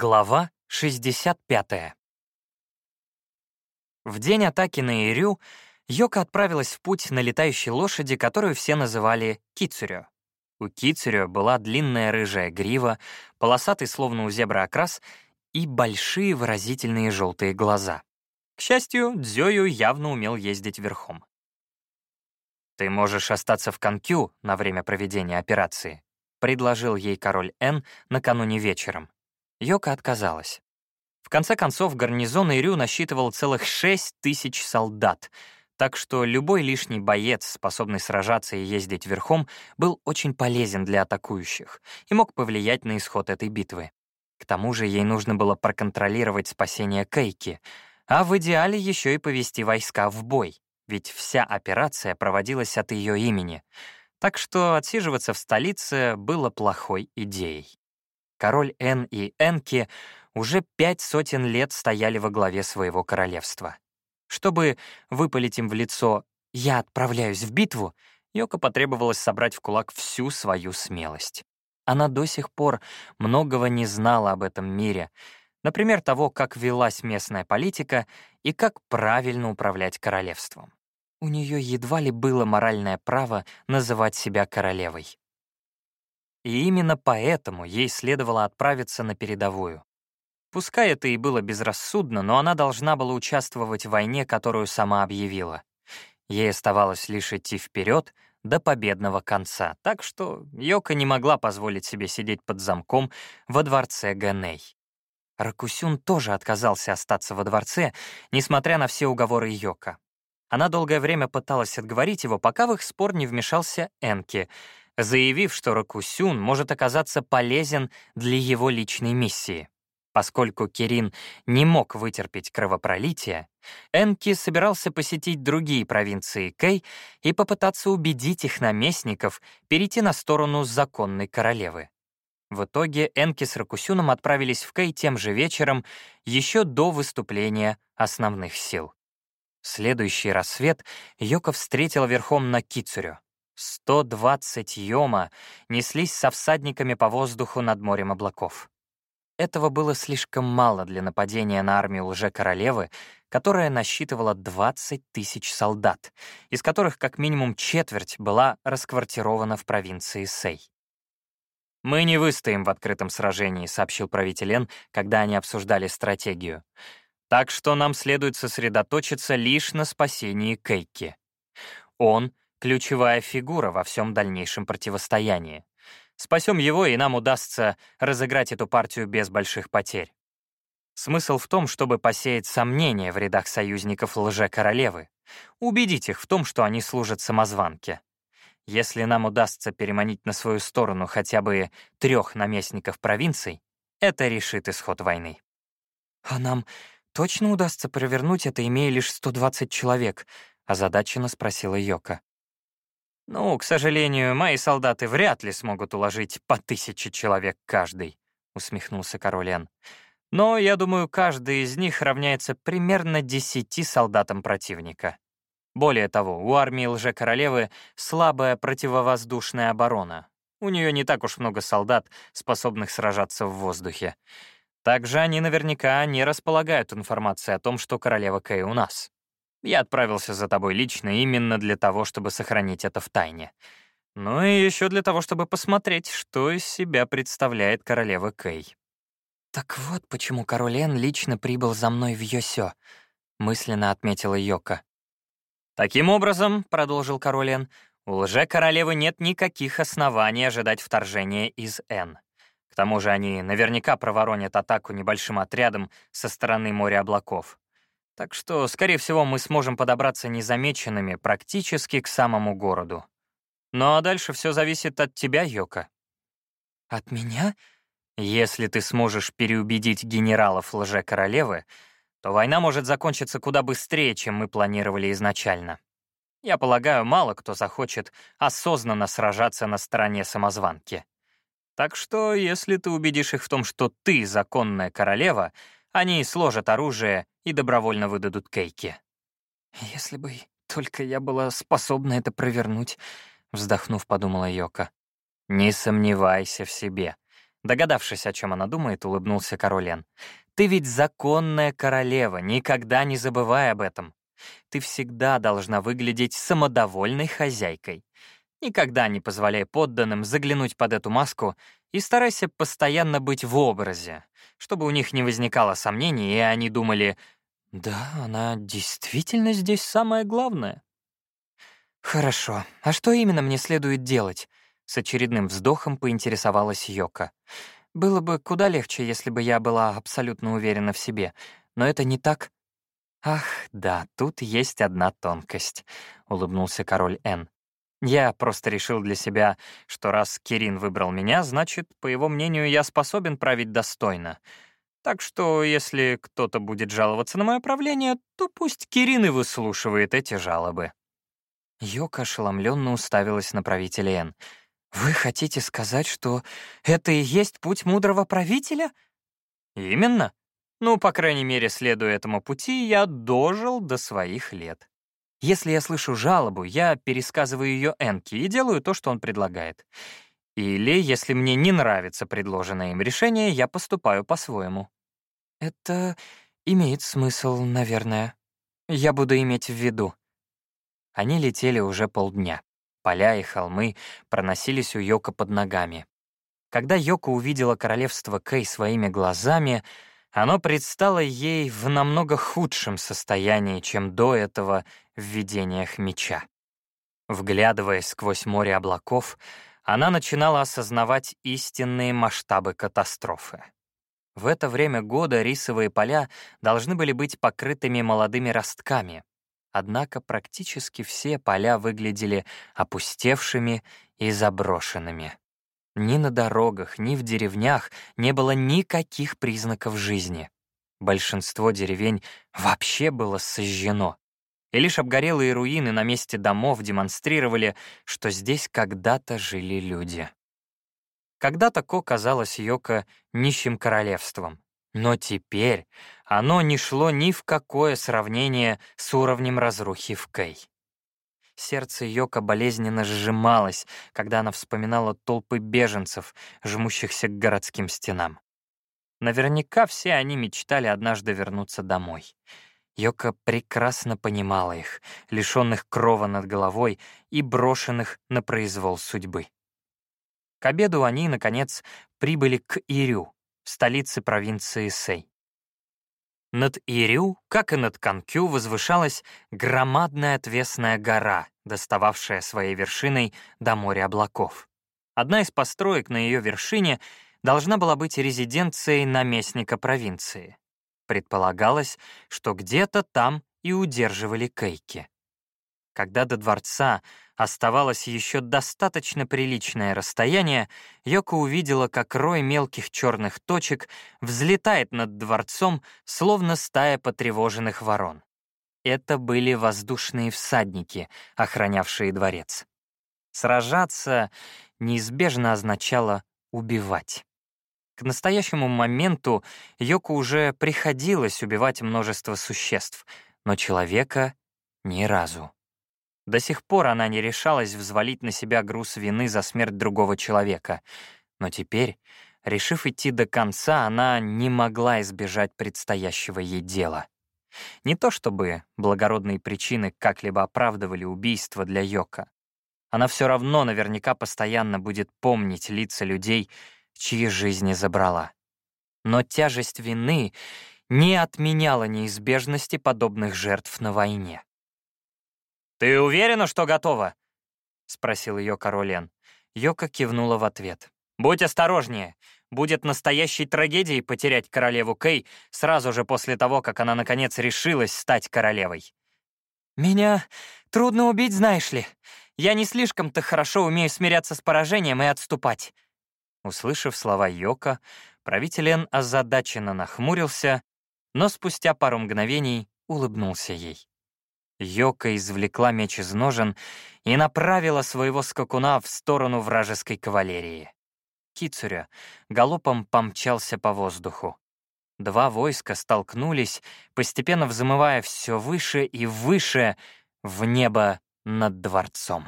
Глава 65. В день атаки на Ирю Йока отправилась в путь на летающей лошади, которую все называли Кицурё. У Кицурё была длинная рыжая грива, полосатый словно у зебра окрас и большие выразительные желтые глаза. К счастью, Дзёю явно умел ездить верхом. «Ты можешь остаться в Канкю на время проведения операции», — предложил ей король Н накануне вечером. Йока отказалась. В конце концов, гарнизон Ирю насчитывал целых шесть тысяч солдат, так что любой лишний боец, способный сражаться и ездить верхом, был очень полезен для атакующих и мог повлиять на исход этой битвы. К тому же ей нужно было проконтролировать спасение Кейки, а в идеале еще и повести войска в бой, ведь вся операция проводилась от ее имени, так что отсиживаться в столице было плохой идеей. Король Эн и Энки уже пять сотен лет стояли во главе своего королевства. Чтобы выпалить им в лицо «я отправляюсь в битву», Йоко потребовалось собрать в кулак всю свою смелость. Она до сих пор многого не знала об этом мире, например, того, как велась местная политика и как правильно управлять королевством. У нее едва ли было моральное право называть себя королевой. И именно поэтому ей следовало отправиться на передовую. Пускай это и было безрассудно, но она должна была участвовать в войне, которую сама объявила. Ей оставалось лишь идти вперед до победного конца, так что Йока не могла позволить себе сидеть под замком во дворце Ганей. Ракусюн тоже отказался остаться во дворце, несмотря на все уговоры Йока. Она долгое время пыталась отговорить его, пока в их спор не вмешался Энки, заявив, что Ракусюн может оказаться полезен для его личной миссии. Поскольку Кирин не мог вытерпеть кровопролития, Энки собирался посетить другие провинции Кэй и попытаться убедить их наместников перейти на сторону законной королевы. В итоге Энки с Ракусюном отправились в Кэй тем же вечером, еще до выступления основных сил. Следующий рассвет Йока встретила верхом на Кицурю. 120 йома неслись со всадниками по воздуху над морем облаков. Этого было слишком мало для нападения на армию лже-королевы, которая насчитывала 20 тысяч солдат, из которых как минимум четверть была расквартирована в провинции Сэй. «Мы не выстоим в открытом сражении», — сообщил правитель Эн, когда они обсуждали стратегию. «Так что нам следует сосредоточиться лишь на спасении Кейки. Он ключевая фигура во всем дальнейшем противостоянии. Спасем его, и нам удастся разыграть эту партию без больших потерь. Смысл в том, чтобы посеять сомнения в рядах союзников лже-королевы, убедить их в том, что они служат самозванке. Если нам удастся переманить на свою сторону хотя бы трех наместников провинций, это решит исход войны. «А нам точно удастся провернуть это, имея лишь 120 человек?» — озадаченно спросила Йока. «Ну, к сожалению, мои солдаты вряд ли смогут уложить по тысяче человек каждый», — усмехнулся Королен. «Но, я думаю, каждый из них равняется примерно десяти солдатам противника. Более того, у армии лже-королевы слабая противовоздушная оборона. У нее не так уж много солдат, способных сражаться в воздухе. Также они наверняка не располагают информацией о том, что королева Кэй у нас. Я отправился за тобой лично именно для того, чтобы сохранить это в тайне. Ну и еще для того, чтобы посмотреть, что из себя представляет королева Кэй. «Так вот почему король Эн лично прибыл за мной в Йосё», — мысленно отметила Йока. «Таким образом», — продолжил король Эн, «у лже-королевы нет никаких оснований ожидать вторжения из Н. К тому же они наверняка проворонят атаку небольшим отрядом со стороны моря облаков. Так что, скорее всего, мы сможем подобраться незамеченными практически к самому городу. Ну а дальше все зависит от тебя, Йока. От меня? Если ты сможешь переубедить генералов лже-королевы, то война может закончиться куда быстрее, чем мы планировали изначально. Я полагаю, мало кто захочет осознанно сражаться на стороне самозванки. Так что, если ты убедишь их в том, что ты законная королева, они сложат оружие и добровольно выдадут Кейки. «Если бы только я была способна это провернуть», — вздохнув, подумала Йока. «Не сомневайся в себе. Догадавшись, о чем она думает, улыбнулся король «Ты ведь законная королева, никогда не забывай об этом. Ты всегда должна выглядеть самодовольной хозяйкой. Никогда не позволяй подданным заглянуть под эту маску и старайся постоянно быть в образе, чтобы у них не возникало сомнений, и они думали, «Да, она действительно здесь самое главное». «Хорошо. А что именно мне следует делать?» С очередным вздохом поинтересовалась Йока. «Было бы куда легче, если бы я была абсолютно уверена в себе, но это не так». «Ах, да, тут есть одна тонкость», — улыбнулся король Н. «Я просто решил для себя, что раз Кирин выбрал меня, значит, по его мнению, я способен править достойно. Так что, если кто-то будет жаловаться на мое правление, то пусть Кирин и выслушивает эти жалобы». Йока ошеломленно уставилась на правителя Н. «Вы хотите сказать, что это и есть путь мудрого правителя?» «Именно. Ну, по крайней мере, следуя этому пути, я дожил до своих лет. Если я слышу жалобу, я пересказываю ее Энке и делаю то, что он предлагает. Или, если мне не нравится предложенное им решение, я поступаю по-своему». «Это имеет смысл, наверное. Я буду иметь в виду». Они летели уже полдня. Поля и холмы проносились у Йока под ногами. Когда Йока увидела королевство Кэй своими глазами, оно предстало ей в намного худшем состоянии, чем до этого в видениях меча. Вглядываясь сквозь море облаков, она начинала осознавать истинные масштабы катастрофы. В это время года рисовые поля должны были быть покрытыми молодыми ростками, Однако практически все поля выглядели опустевшими и заброшенными. Ни на дорогах, ни в деревнях не было никаких признаков жизни. Большинство деревень вообще было сожжено. И лишь обгорелые руины на месте домов демонстрировали, что здесь когда-то жили люди. Когда-то Ко казалось Йоко нищим королевством, но теперь оно не шло ни в какое сравнение с уровнем разрухи в Кэй. Сердце Йока болезненно сжималось, когда она вспоминала толпы беженцев, жмущихся к городским стенам. Наверняка все они мечтали однажды вернуться домой. Йока прекрасно понимала их, лишенных крова над головой и брошенных на произвол судьбы. К обеду они, наконец, прибыли к Ирю, столице провинции Сэй. Над Ирю, как и над Канкю, возвышалась громадная отвесная гора, достававшая своей вершиной до моря облаков. Одна из построек на ее вершине должна была быть резиденцией наместника провинции. Предполагалось, что где-то там и удерживали кейки. Когда до дворца оставалось еще достаточно приличное расстояние, Йоко увидела, как рой мелких черных точек взлетает над дворцом, словно стая потревоженных ворон. Это были воздушные всадники, охранявшие дворец. Сражаться неизбежно означало убивать. К настоящему моменту Йоку уже приходилось убивать множество существ, но человека — ни разу. До сих пор она не решалась взвалить на себя груз вины за смерть другого человека. Но теперь, решив идти до конца, она не могла избежать предстоящего ей дела. Не то чтобы благородные причины как-либо оправдывали убийство для Йока. Она все равно наверняка постоянно будет помнить лица людей, чьи жизни забрала. Но тяжесть вины не отменяла неизбежности подобных жертв на войне. «Ты уверена, что готова?» — спросил ее королен. Йока кивнула в ответ. «Будь осторожнее. Будет настоящей трагедией потерять королеву Кей сразу же после того, как она, наконец, решилась стать королевой». «Меня трудно убить, знаешь ли. Я не слишком-то хорошо умею смиряться с поражением и отступать». Услышав слова Йока, правитель Эн озадаченно нахмурился, но спустя пару мгновений улыбнулся ей. Йока извлекла меч из ножен и направила своего скакуна в сторону вражеской кавалерии. Кицуря галопом помчался по воздуху. Два войска столкнулись, постепенно взмывая все выше и выше в небо над дворцом.